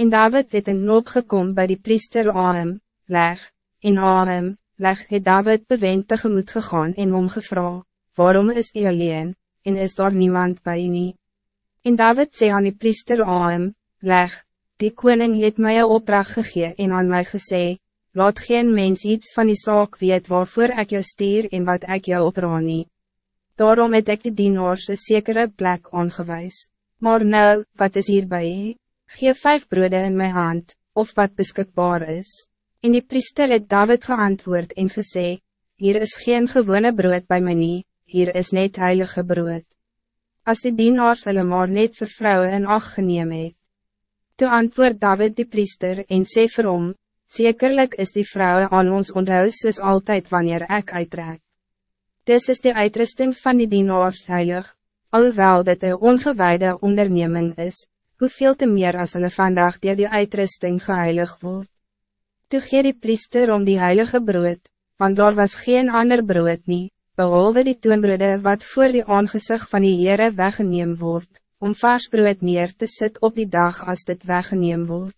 En David het in noop gekom by die priester Ahem, leg, en Ahem, leg het David bewend tegemoet gegaan en omgevra, waarom is hy alleen, en is daar niemand bij nie? En David sê aan die priester Ahem, leg, die koning het mij een opdracht gegee en aan mij gesê, laat geen mens iets van die zaak weet waarvoor ik jou stuur en wat ik jou opra nie. Daarom het ek die dienaars een sekere plek aangewijs. Maar nou, wat is hierbij? Geef vijf broeden in mijn hand, of wat beschikbaar is. En die priester het David geantwoord en gesê, Hier is geen gewone brood bij mij nie, hier is net heilige brood. Als die dienaars hulle maar net vir vrouwen in acht geneem het. Toe antwoord David die priester en sê vir hom, Zekerlijk is die vrouwen aan ons onthuis soos altijd wanneer ik uittrek. Dis is de uitrustings van die dienaars heilig, alhoewel dit een ongewijde onderneming is, hoeveel te meer als hulle vandaag die die uitrusting geheilig wordt. Toe gee die priester om die heilige brood, want daar was geen ander brood nie, behalve die toonbrode wat voor die aangezicht van die Heere weggeneem wordt, om vars brood neer te sit op die dag als dit weggeneem wordt.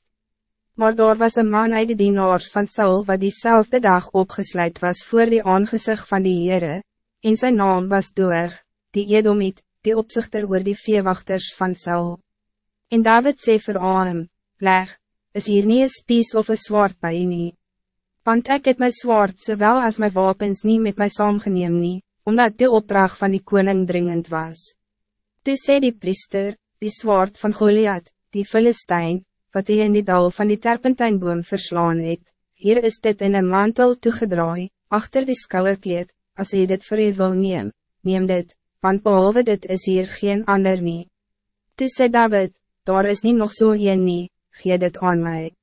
Maar daar was een man uit die dienaars van Saul wat diezelfde dag opgesluit was voor die aangezicht van die Heere, en zijn naam was Doeg, die Edomit, die opzichter oor die veewachters van Saul. En David sê vir Ahem, leg, is hier nie een spies of een zwaard bij je nie. Want ik het my zwaard zowel als mijn wapens niet met my saamgeneem nie, omdat de opdracht van die koning dringend was. Toe sê die priester, die zwaard van Goliath, die Philistijn, wat hij in die dal van die terpentijnboom verslaan het, hier is dit in een mantel toegedraai, achter die skouwerkleed, als hij dit voor u wil neem, neem dit, want behalve dit is hier geen ander nie. Toe sê David, daar is niet nog zo so een nie, gee dit aan mij.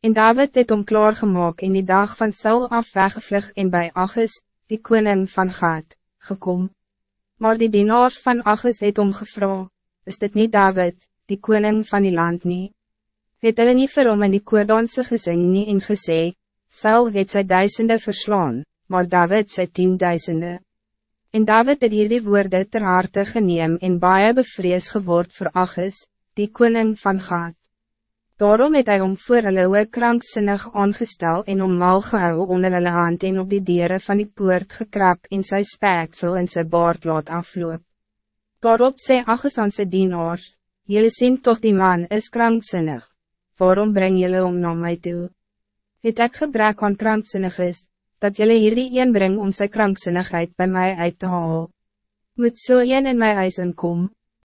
En David het om klaargemaak in die dag van Saul af weggevlug en bij Achis, die koning van Gaat, gekom. Maar die dienaars van Achis het om gevra, is dit niet David, die koning van die land nie? Het hulle nie vir hom in die koordanse gezing nie en gesê, Saul het sy duisende verslaan, maar David sy tienduisende. En David het hierdie woorde ter harte geneem en baie bevrees geword voor Achis, die koning van Gaat. Daarom het hy om voor hulle ook krankzinnig aangestel en om mal gehou onder hulle hand en op die dieren van die poort gekrap en sy speksel en sy baard laat afloop. Daarop sê Agus aan sy dienaars, Jullie sien toch die man is krankzinnig, waarom breng jullie om naar mij toe? Het ek gebrek aan krankzinnig is, dat jullie hierdie een brengen om sy krankzinnigheid bij mij uit te halen. Moet so een in my huis inkom?